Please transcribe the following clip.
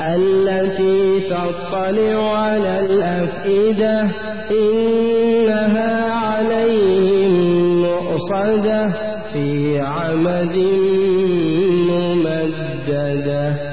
التي تطلع على الأفئدة إنها عليهم مؤصدة في عمد ممددة.